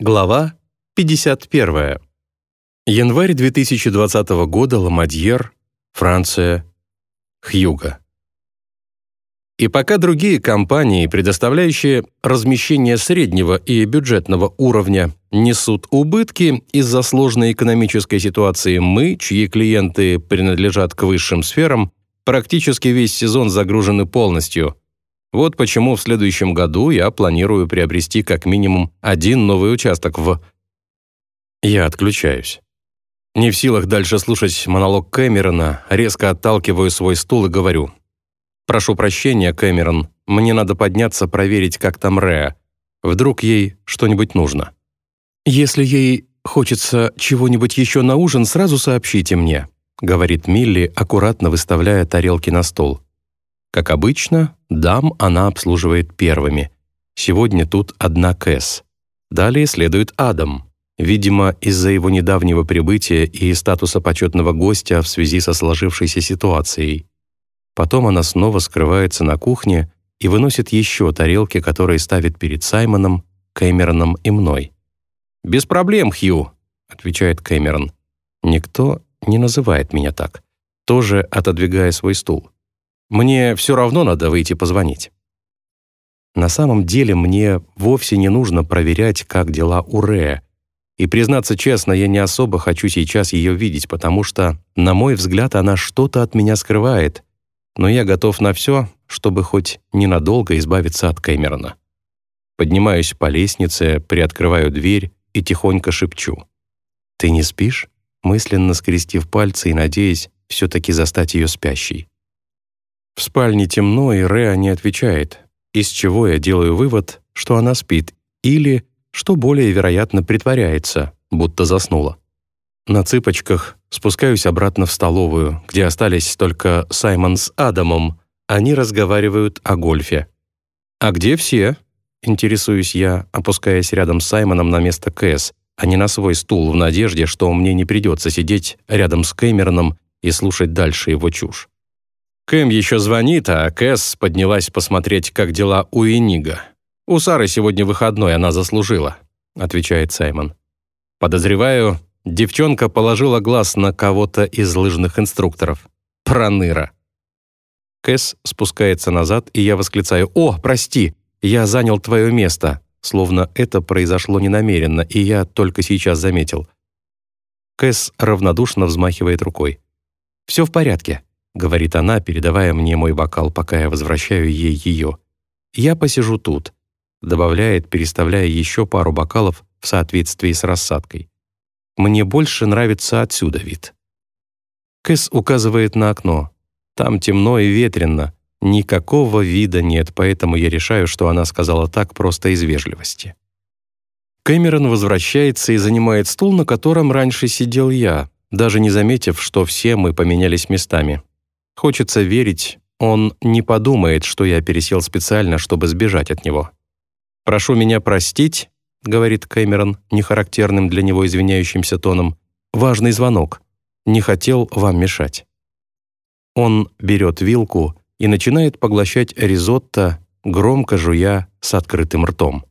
Глава 51. Январь 2020 года, Ламадьер, Франция, Хьюго. И пока другие компании, предоставляющие размещение среднего и бюджетного уровня, несут убытки из-за сложной экономической ситуации, мы, чьи клиенты принадлежат к высшим сферам, практически весь сезон загружены полностью – вот почему в следующем году я планирую приобрести как минимум один новый участок в... Я отключаюсь. Не в силах дальше слушать монолог Кэмерона, резко отталкиваю свой стул и говорю. «Прошу прощения, Кэмерон, мне надо подняться проверить, как там Реа. Вдруг ей что-нибудь нужно». «Если ей хочется чего-нибудь еще на ужин, сразу сообщите мне», говорит Милли, аккуратно выставляя тарелки на стол. Как обычно, дам она обслуживает первыми. Сегодня тут одна Кэс. Далее следует Адам. Видимо, из-за его недавнего прибытия и статуса почетного гостя в связи со сложившейся ситуацией. Потом она снова скрывается на кухне и выносит еще тарелки, которые ставит перед Саймоном, Кэмероном и мной. «Без проблем, Хью», — отвечает Кэмерон. Никто не называет меня так, тоже отодвигая свой стул. Мне все равно надо выйти позвонить. На самом деле мне вовсе не нужно проверять, как дела у Ре. И, признаться честно, я не особо хочу сейчас ее видеть, потому что, на мой взгляд, она что-то от меня скрывает. Но я готов на все, чтобы хоть ненадолго избавиться от Кэмерона. Поднимаюсь по лестнице, приоткрываю дверь и тихонько шепчу. «Ты не спишь?» мысленно скрестив пальцы и надеясь все-таки застать ее спящей. В спальне темно, и Реа не отвечает, из чего я делаю вывод, что она спит, или, что более вероятно, притворяется, будто заснула. На цыпочках спускаюсь обратно в столовую, где остались только Саймон с Адамом. Они разговаривают о гольфе. «А где все?» — интересуюсь я, опускаясь рядом с Саймоном на место Кэс, а не на свой стул в надежде, что мне не придется сидеть рядом с Кэмероном и слушать дальше его чушь. Кэм еще звонит, а Кэс поднялась посмотреть, как дела у Энига. «У Сары сегодня выходной, она заслужила», — отвечает Саймон. «Подозреваю, девчонка положила глаз на кого-то из лыжных инструкторов. Проныра». Кэс спускается назад, и я восклицаю «О, прости, я занял твое место», словно это произошло ненамеренно, и я только сейчас заметил. Кэс равнодушно взмахивает рукой. «Все в порядке. — говорит она, передавая мне мой бокал, пока я возвращаю ей ее. «Я посижу тут», — добавляет, переставляя еще пару бокалов в соответствии с рассадкой. «Мне больше нравится отсюда вид». Кэс указывает на окно. Там темно и ветрено, никакого вида нет, поэтому я решаю, что она сказала так просто из вежливости. Кэмерон возвращается и занимает стул, на котором раньше сидел я, даже не заметив, что все мы поменялись местами. Хочется верить, он не подумает, что я пересел специально, чтобы сбежать от него. «Прошу меня простить», — говорит Кэмерон нехарактерным для него извиняющимся тоном, «важный звонок. Не хотел вам мешать». Он берет вилку и начинает поглощать ризотто, громко жуя с открытым ртом.